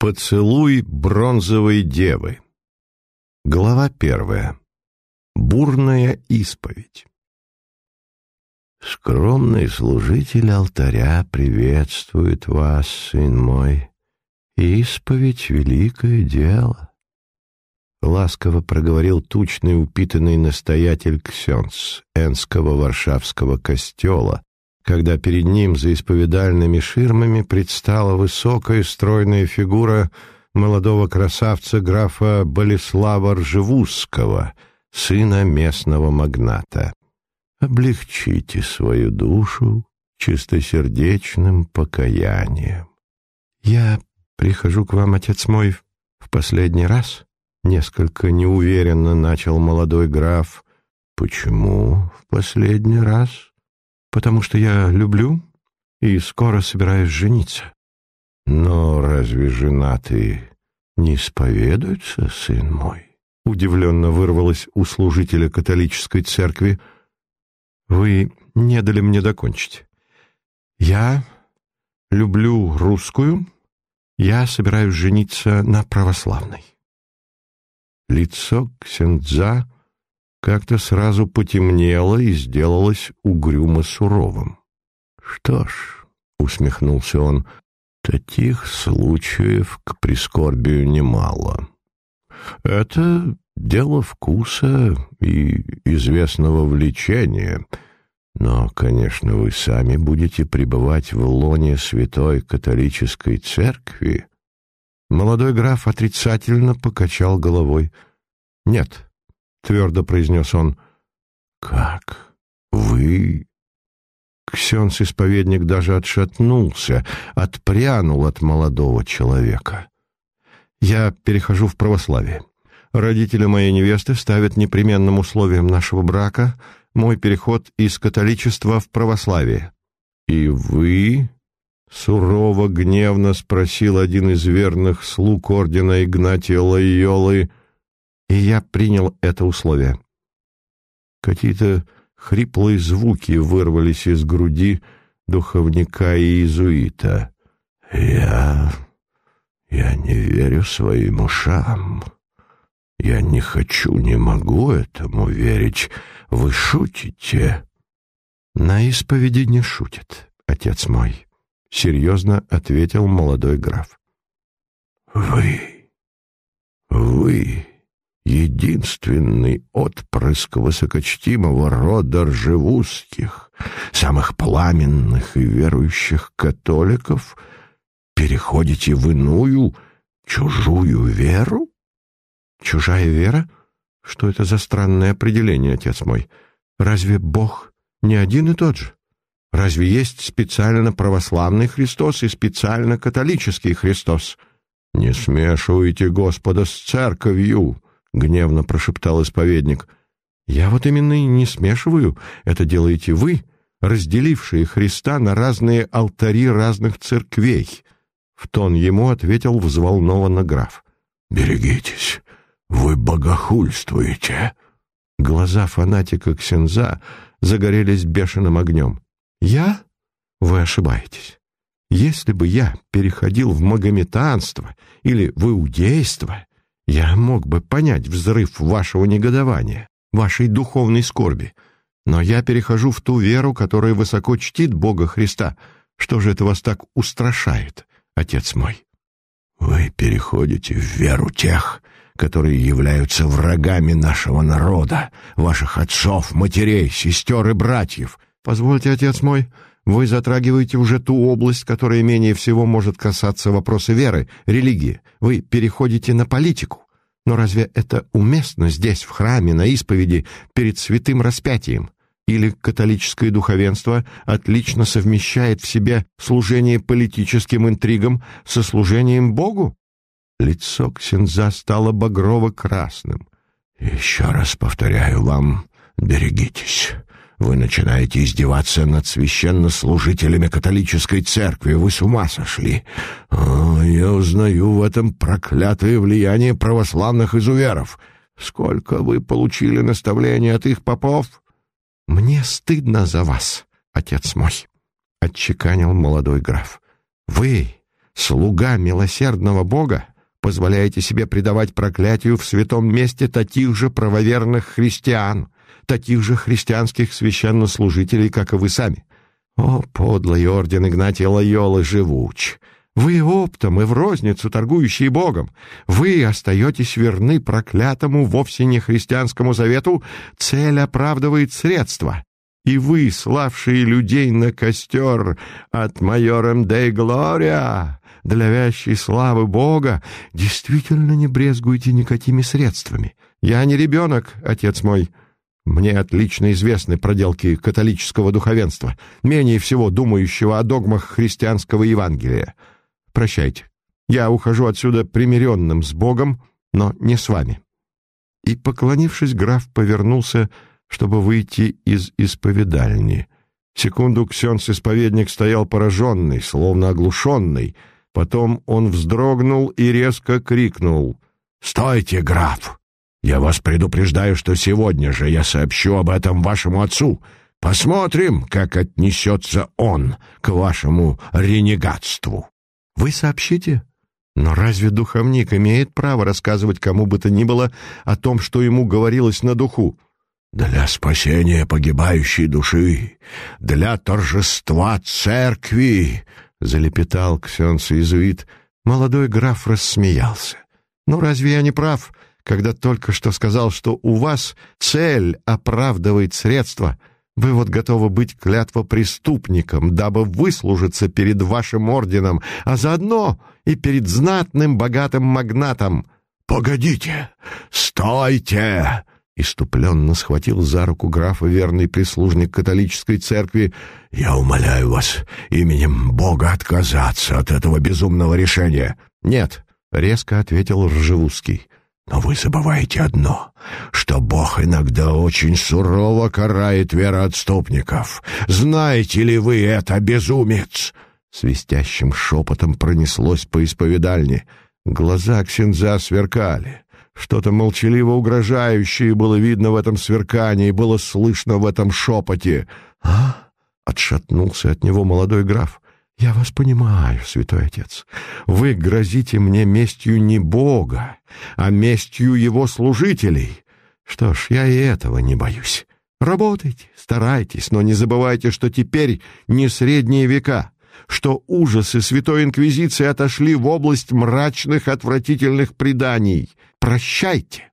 Поцелуй бронзовой девы. Глава первая. Бурная исповедь. Скромный служитель алтаря приветствует вас, сын мой. Исповедь — великое дело. Ласково проговорил тучный упитанный настоятель Ксенц Энского Варшавского костела, когда перед ним за исповедальными ширмами предстала высокая стройная фигура молодого красавца графа Болеслава Ржевузского, сына местного магната. Облегчите свою душу чистосердечным покаянием. «Я прихожу к вам, отец мой, в последний раз?» Несколько неуверенно начал молодой граф. «Почему в последний раз?» Потому что я люблю и скоро собираюсь жениться. Но разве женатые не исповедуются, сын мой? Удивленно вырвалось у служителя католической церкви. Вы не дали мне докончить. Я люблю русскую, я собираюсь жениться на православной. Лицо Ксенза как-то сразу потемнело и сделалось угрюмо суровым. «Что ж», — усмехнулся он, — «таких случаев к прискорбию немало. Это дело вкуса и известного влечения». Но, конечно, вы сами будете пребывать в лоне святой католической церкви. Молодой граф отрицательно покачал головой. Нет, — твердо произнес он. «Как? Вы?» Ксенц-исповедник даже отшатнулся, отпрянул от молодого человека. «Я перехожу в православие. Родители моей невесты ставят непременным условием нашего брака мой переход из католичества в православие». «И вы?» — сурово, гневно спросил один из верных слуг ордена Игнатия Лайолы, и я принял это условие. Какие-то хриплые звуки вырвались из груди духовника и иезуита. «Я... я не верю своим ушам. Я не хочу, не могу этому верить. Вы шутите?» «На исповеди не шутит, отец мой», — серьезно ответил молодой граф. «Вы... вы...» единственный отпрыск высокочтимого рода Ржевузских, самых пламенных и верующих католиков, переходите в иную, чужую веру? Чужая вера? Что это за странное определение, отец мой? Разве Бог не один и тот же? Разве есть специально православный Христос и специально католический Христос? Не смешивайте Господа с церковью, — гневно прошептал исповедник. «Я вот именно и не смешиваю. Это делаете вы, разделившие Христа на разные алтари разных церквей». В тон ему ответил взволнованно граф. «Берегитесь, вы богохульствуете». Глаза фанатика Ксенза загорелись бешеным огнем. «Я? Вы ошибаетесь. Если бы я переходил в магометанство или в иудейство, я мог бы понять взрыв вашего негодования, вашей духовной скорби, но я перехожу в ту веру, которая высоко чтит Бога Христа. Что же это вас так устрашает, отец мой? Вы переходите в веру тех, которые являются врагами нашего народа, ваших отцов, матерей, сестер и братьев. Позвольте, отец мой, вы затрагиваете уже ту область, которая менее всего может касаться вопроса веры, религии. Вы переходите на политику. Но разве это уместно здесь, в храме, на исповеди, перед святым распятием? Или католическое духовенство отлично совмещает в себе служение политическим интригам со служением Богу? Лицо Ксенза стало багрово-красным. «Еще раз повторяю вам, берегитесь. Вы начинаете издеваться над священнослужителями католической церкви. Вы с ума сошли. О, я узнаю в этом проклятое влияние православных изуверов. Сколько вы получили наставления от их попов? Мне стыдно за вас, отец мой, — отчеканил молодой граф. Вы, слуга милосердного Бога, позволяете себе предавать проклятию в святом месте таких же правоверных христиан, таких же христианских священнослужителей, как и вы сами. О, подлый орден Игнатия Лайолы живуч! Вы оптом и в розницу торгующие Богом. Вы остаетесь верны проклятому вовсе не христианскому завету «цель оправдывает средства». И вы, славшие людей на костер от майорем де Глория, для вящей славы Бога, действительно не брезгуете никакими средствами. Я не ребенок, отец мой. Мне отлично известны проделки католического духовенства, менее всего думающего о догмах христианского Евангелия. Прощайте. Я ухожу отсюда примиренным с Богом, но не с вами». И, поклонившись, граф повернулся, чтобы выйти из исповедальни. Секунду ксенц-исповедник стоял пораженный, словно оглушенный. Потом он вздрогнул и резко крикнул. «Стойте, граф! Я вас предупреждаю, что сегодня же я сообщу об этом вашему отцу. Посмотрим, как отнесется он к вашему ренегатству». Вы сообщите? Но разве духовник имеет право рассказывать кому бы то ни было о том, что ему говорилось на духу? Для спасения погибающей души, для торжества церкви, залепетал ксенц-иезуит. Молодой граф рассмеялся. Ну разве я не прав, когда только что сказал, что у вас цель оправдывает средства? Вы вот готовы быть клятвопреступником, дабы выслужиться перед вашим орденом, а заодно и перед знатным богатым магнатом. «Погодите! Стойте!» Иступленно схватил за руку графа верный прислужник католической церкви. «Я умоляю вас именем Бога отказаться от этого безумного решения». «Нет», — резко ответил Ржевузский. Но вы забываете одно, что Бог иногда очень сурово карает вероотступников. Знаете ли вы это, безумец?» Свистящим шепотом пронеслось по исповедальне. Глаза Ксенза сверкали. Что-то молчаливо угрожающее было видно в этом сверкании, было слышно в этом шепоте. «А?» — отшатнулся от него молодой граф. «Я вас понимаю, святой отец. Вы грозите мне местью не Бога, а местью его служителей. Что ж, я и этого не боюсь. Работайте, старайтесь, но не забывайте, что теперь не средние века, что ужасы Святой Инквизиции отошли в область мрачных, отвратительных преданий. Прощайте!»